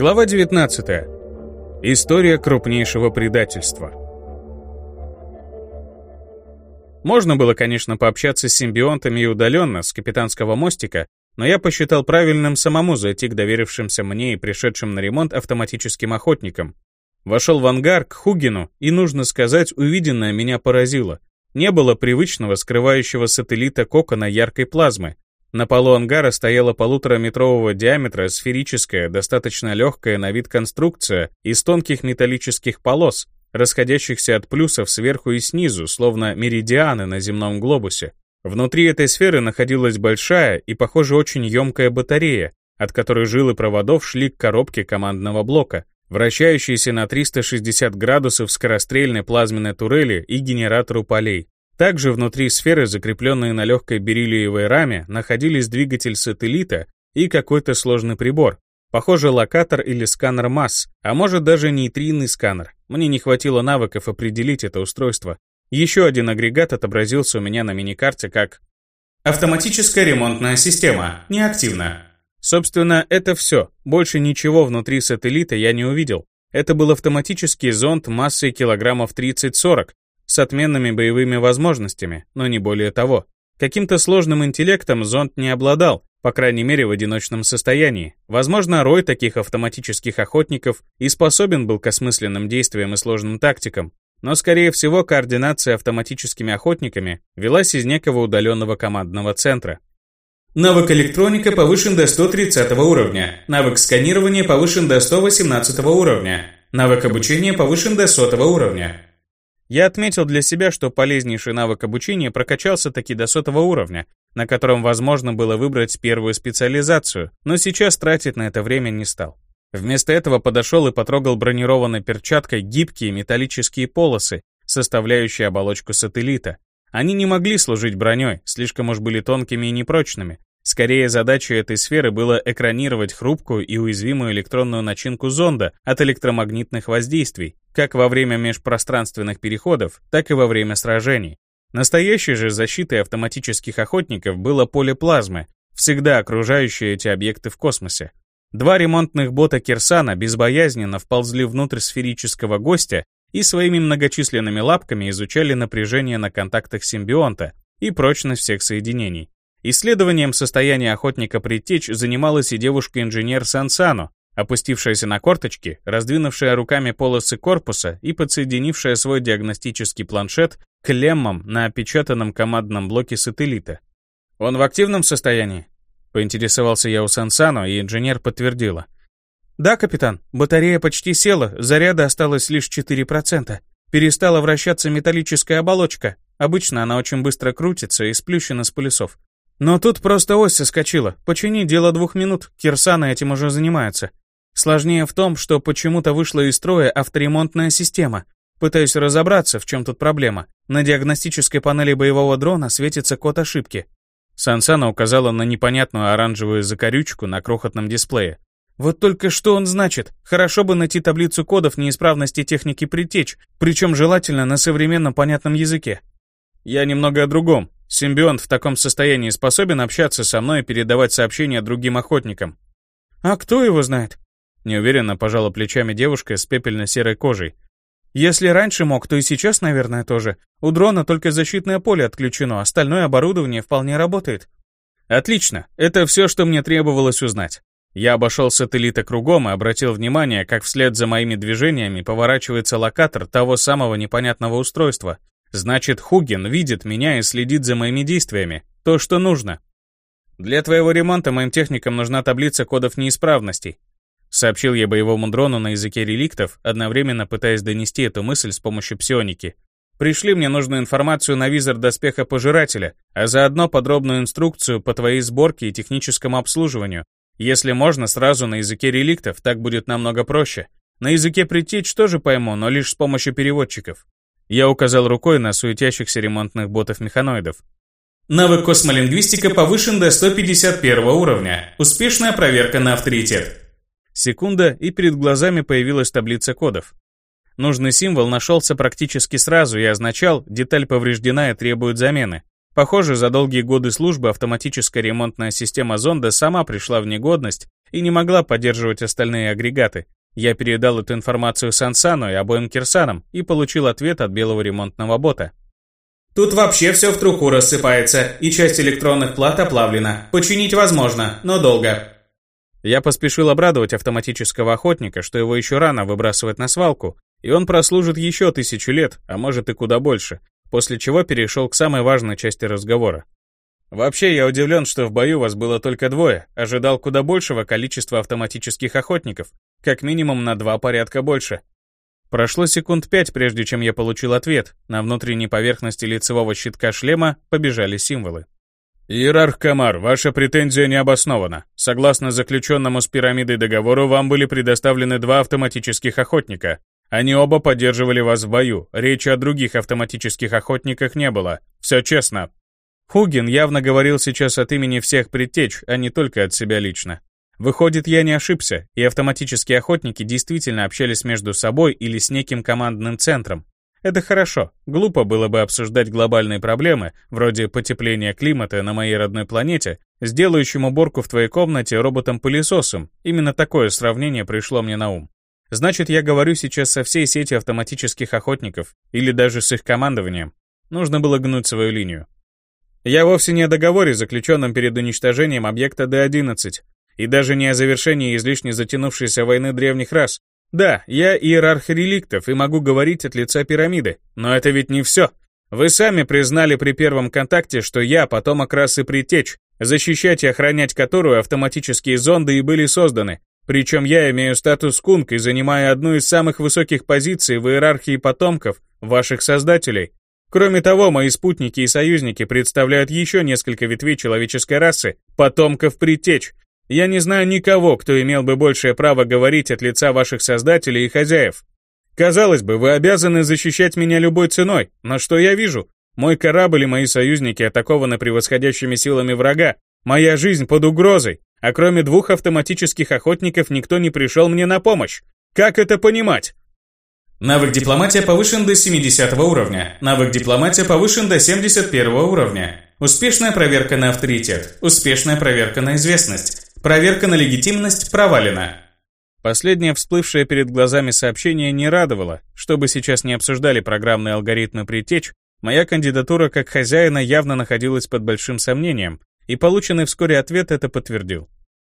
Глава 19. История крупнейшего предательства. Можно было, конечно, пообщаться с симбионтами и удаленно, с капитанского мостика, но я посчитал правильным самому зайти к доверившимся мне и пришедшим на ремонт автоматическим охотникам. Вошел в ангар к Хугину, и, нужно сказать, увиденное меня поразило. Не было привычного скрывающего сателлита кокона яркой плазмы. На полу ангара стояла полутораметрового диаметра сферическая, достаточно легкая на вид конструкция из тонких металлических полос, расходящихся от плюсов сверху и снизу, словно меридианы на земном глобусе. Внутри этой сферы находилась большая и, похоже, очень емкая батарея, от которой жилы проводов шли к коробке командного блока, вращающейся на 360 градусов скорострельной плазменной турели и генератору полей. Также внутри сферы, закрепленные на легкой бериллиевой раме, находились двигатель сателлита и какой-то сложный прибор. Похоже, локатор или сканер масс, а может даже нейтринный сканер. Мне не хватило навыков определить это устройство. Еще один агрегат отобразился у меня на миникарте как «Автоматическая ремонтная система. Неактивна». Собственно, это все. Больше ничего внутри сателлита я не увидел. Это был автоматический зонд массой килограммов 30-40 с отменными боевыми возможностями, но не более того. Каким-то сложным интеллектом зонд не обладал, по крайней мере в одиночном состоянии. Возможно, рой таких автоматических охотников и способен был к осмысленным действиям и сложным тактикам, но, скорее всего, координация автоматическими охотниками велась из некого удаленного командного центра. Навык электроника повышен до 130 уровня. Навык сканирования повышен до 118 уровня. Навык обучения повышен до 100 уровня. Я отметил для себя, что полезнейший навык обучения прокачался таки до сотого уровня, на котором возможно было выбрать первую специализацию, но сейчас тратить на это время не стал. Вместо этого подошел и потрогал бронированной перчаткой гибкие металлические полосы, составляющие оболочку сателлита. Они не могли служить броней, слишком уж были тонкими и непрочными. Скорее, задачей этой сферы было экранировать хрупкую и уязвимую электронную начинку зонда от электромагнитных воздействий, как во время межпространственных переходов, так и во время сражений. Настоящей же защитой автоматических охотников было поле плазмы, всегда окружающее эти объекты в космосе. Два ремонтных бота Кирсана безбоязненно вползли внутрь сферического гостя и своими многочисленными лапками изучали напряжение на контактах симбионта и прочность всех соединений. Исследованием состояния охотника предтеч занималась и девушка-инженер Сансано, опустившаяся на корточки, раздвинувшая руками полосы корпуса и подсоединившая свой диагностический планшет к леммам на опечатанном командном блоке сателлита. «Он в активном состоянии?» Поинтересовался я у Сансано, и инженер подтвердила. «Да, капитан, батарея почти села, заряда осталось лишь 4%. Перестала вращаться металлическая оболочка. Обычно она очень быстро крутится и сплющена с полюсов. Но тут просто ось соскочила. Почини дело двух минут, Кирсана этим уже занимается. Сложнее в том, что почему-то вышла из строя авторемонтная система. Пытаюсь разобраться, в чем тут проблема. На диагностической панели боевого дрона светится код ошибки. Сансана указала на непонятную оранжевую закорючку на крохотном дисплее. Вот только что он значит? Хорошо бы найти таблицу кодов неисправности техники притеч, причем желательно на современном понятном языке. Я немного о другом. Симбионт в таком состоянии способен общаться со мной и передавать сообщения другим охотникам. А кто его знает? Неуверенно пожала плечами девушка с пепельно-серой кожей. Если раньше мог, то и сейчас, наверное, тоже. У дрона только защитное поле отключено, остальное оборудование вполне работает. Отлично, это все, что мне требовалось узнать. Я обошел сателлита кругом и обратил внимание, как вслед за моими движениями поворачивается локатор того самого непонятного устройства. Значит, Хугин видит меня и следит за моими действиями. То, что нужно. Для твоего ремонта моим техникам нужна таблица кодов неисправностей. Сообщил я боевому дрону на языке реликтов, одновременно пытаясь донести эту мысль с помощью псионики. Пришли мне нужную информацию на визор доспеха Пожирателя, а заодно подробную инструкцию по твоей сборке и техническому обслуживанию. Если можно, сразу на языке реликтов, так будет намного проще. На языке предтечь тоже пойму, но лишь с помощью переводчиков. Я указал рукой на суетящихся ремонтных ботов-механоидов. Навык космолингвистика повышен до 151 уровня. Успешная проверка на авторитет. Секунда, и перед глазами появилась таблица кодов. Нужный символ нашелся практически сразу и означал, деталь повреждена и требует замены. Похоже, за долгие годы службы автоматическая ремонтная система зонда сама пришла в негодность и не могла поддерживать остальные агрегаты. Я передал эту информацию Сансану и обоим Кирсанам и получил ответ от белого ремонтного бота. Тут вообще все в труху рассыпается, и часть электронных плат оплавлена. Починить возможно, но долго. Я поспешил обрадовать автоматического охотника, что его еще рано выбрасывать на свалку, и он прослужит еще тысячу лет, а может и куда больше, после чего перешел к самой важной части разговора. Вообще, я удивлен, что в бою вас было только двое, ожидал куда большего количества автоматических охотников, как минимум на два порядка больше. Прошло секунд пять, прежде чем я получил ответ. На внутренней поверхности лицевого щитка шлема побежали символы. Иерарх Камар, ваша претензия не обоснована. Согласно заключенному с пирамидой договору, вам были предоставлены два автоматических охотника. Они оба поддерживали вас в бою. Речи о других автоматических охотниках не было. Все честно. Хугин явно говорил сейчас от имени всех предтеч, а не только от себя лично. Выходит, я не ошибся, и автоматические охотники действительно общались между собой или с неким командным центром. Это хорошо. Глупо было бы обсуждать глобальные проблемы, вроде потепления климата на моей родной планете, сделающим уборку в твоей комнате роботом-пылесосом. Именно такое сравнение пришло мне на ум. Значит, я говорю сейчас со всей сети автоматических охотников, или даже с их командованием. Нужно было гнуть свою линию. Я вовсе не о договоре, заключенном перед уничтожением объекта Д-11, и даже не о завершении излишне затянувшейся войны древних рас. Да, я иерарх реликтов и могу говорить от лица пирамиды, но это ведь не все. Вы сами признали при первом контакте, что я потомок расы Притеч, защищать и охранять которую автоматические зонды и были созданы. Причем я имею статус кунг и занимаю одну из самых высоких позиций в иерархии потомков, ваших создателей. Кроме того, мои спутники и союзники представляют еще несколько ветвей человеческой расы, потомков Притеч, я не знаю никого, кто имел бы большее право говорить от лица ваших создателей и хозяев. Казалось бы, вы обязаны защищать меня любой ценой, но что я вижу? Мой корабль и мои союзники атакованы превосходящими силами врага. Моя жизнь под угрозой, а кроме двух автоматических охотников никто не пришел мне на помощь. Как это понимать? Навык дипломатия повышен до 70 уровня. Навык дипломатия повышен до 71 уровня. Успешная проверка на авторитет. Успешная проверка на известность. Проверка на легитимность провалена. Последнее всплывшее перед глазами сообщение не радовало. Чтобы сейчас не обсуждали программные алгоритмы притеч, моя кандидатура как хозяина явно находилась под большим сомнением, и полученный вскоре ответ это подтвердил.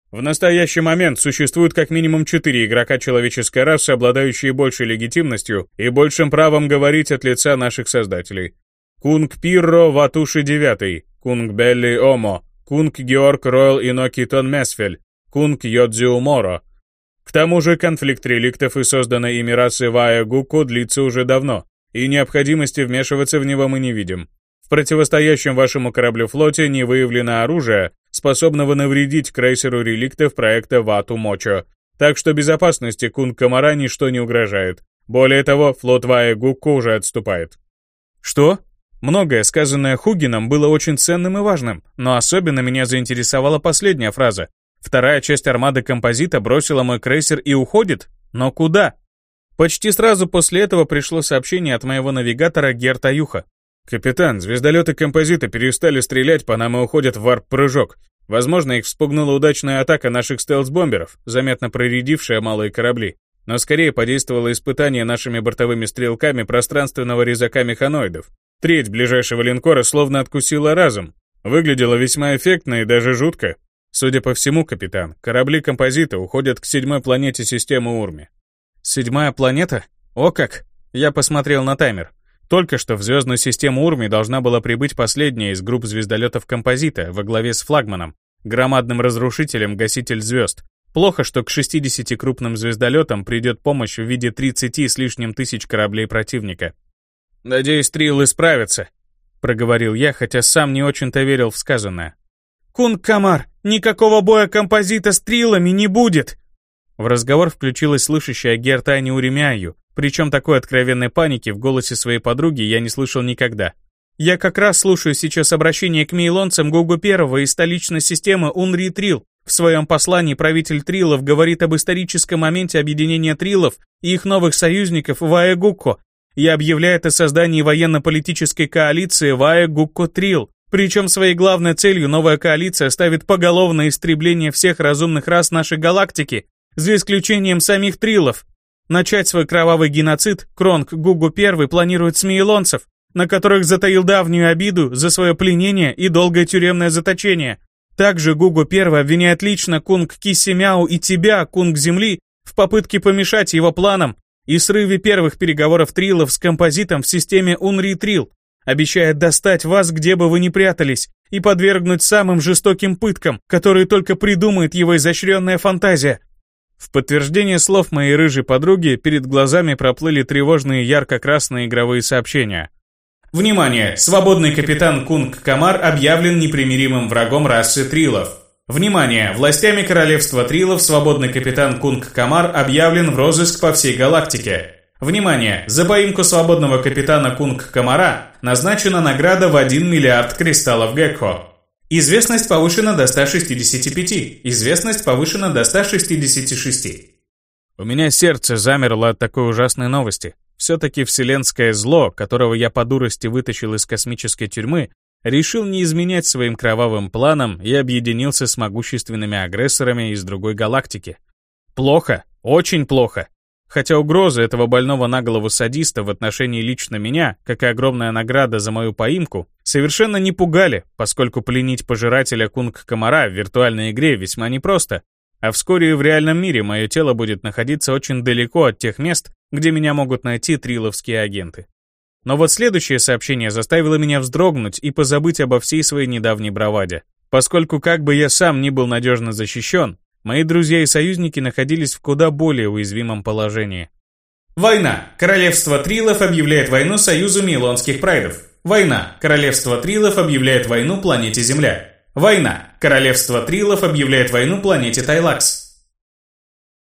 В настоящий момент существует как минимум четыре игрока человеческой расы, обладающие большей легитимностью и большим правом говорить от лица наших создателей. Кунг Пирро Ватуши Девятый, Кунг Белли Омо, Кунг Георг Ройл Иноки Тон Месфель, Кунг Йодзиу Моро. К тому же конфликт реликтов и созданной ими расы Вая Гуку длится уже давно, и необходимости вмешиваться в него мы не видим. В противостоящем вашему кораблю флоте не выявлено оружия, способного навредить крейсеру реликтов проекта Вату Мочо, так что безопасности Кунг Комара ничто не угрожает. Более того, флот Вая Гуку уже отступает. Что? Многое, сказанное Хугином, было очень ценным и важным, но особенно меня заинтересовала последняя фраза. Вторая часть армады композита бросила мой крейсер и уходит? Но куда? Почти сразу после этого пришло сообщение от моего навигатора Герта Юха. «Капитан, звездолеты композита перестали стрелять по нам и уходят в варп-прыжок. Возможно, их вспугнула удачная атака наших стелс-бомберов, заметно проредившая малые корабли. Но скорее подействовало испытание нашими бортовыми стрелками пространственного резака механоидов. Треть ближайшего линкора словно откусила разум. Выглядело весьма эффектно и даже жутко. Судя по всему, капитан, корабли композита уходят к седьмой планете системы Урми. Седьмая планета? О как! Я посмотрел на таймер. Только что в звездную систему Урми должна была прибыть последняя из групп звездолетов композита во главе с флагманом, громадным разрушителем гаситель звезд. Плохо, что к 60 крупным звездолетам придет помощь в виде 30 с лишним тысяч кораблей противника. «Надеюсь, Триллы справятся», — проговорил я, хотя сам не очень-то верил в сказанное. «Кунг Камар, никакого боя композита с Триллами не будет!» В разговор включилась слышащая Гертани Уремяю, причем такой откровенной паники в голосе своей подруги я не слышал никогда. «Я как раз слушаю сейчас обращение к мейлонцам Гугу Первого из столичной системы Унри Трил. В своем послании правитель Трилов говорит об историческом моменте объединения Трилов и их новых союзников в и объявляет о создании военно-политической коалиции Вая Гукко Трил. Причем своей главной целью новая коалиция ставит поголовное истребление всех разумных рас нашей галактики, за исключением самих трилов. Начать свой кровавый геноцид Кронг Гугу I планирует с миелонцев, на которых затаил давнюю обиду за свое пленение и долгое тюремное заточение. Также Гугу I обвиняет лично Кунг Кисимяу и тебя, Кунг Земли, в попытке помешать его планам и срыве первых переговоров Трилов с композитом в системе Унри Трил, обещает достать вас, где бы вы ни прятались, и подвергнуть самым жестоким пыткам, которые только придумает его изощренная фантазия. В подтверждение слов моей рыжей подруги перед глазами проплыли тревожные ярко-красные игровые сообщения. Внимание! Свободный капитан Кунг Комар объявлен непримиримым врагом расы Трилов. Внимание! Властями королевства Трилов свободный капитан Кунг Комар объявлен в розыск по всей галактике. Внимание! За поимку свободного капитана Кунг Комара назначена награда в 1 миллиард кристаллов Гекхо. Известность повышена до 165. Известность повышена до 166. У меня сердце замерло от такой ужасной новости. Все-таки вселенское зло, которого я по дурости вытащил из космической тюрьмы, решил не изменять своим кровавым планам и объединился с могущественными агрессорами из другой галактики. Плохо, очень плохо. Хотя угрозы этого больного на голову садиста в отношении лично меня, как и огромная награда за мою поимку, совершенно не пугали, поскольку пленить пожирателя кунг-комара в виртуальной игре весьма непросто, а вскоре и в реальном мире мое тело будет находиться очень далеко от тех мест, где меня могут найти триловские агенты. Но вот следующее сообщение заставило меня вздрогнуть и позабыть обо всей своей недавней браваде. Поскольку как бы я сам не был надежно защищен, мои друзья и союзники находились в куда более уязвимом положении. Война. Королевство Трилов объявляет войну Союзу Милонских Прайдов. Война. Королевство Трилов объявляет войну планете Земля. Война. Королевство Трилов объявляет войну планете Тайлакс.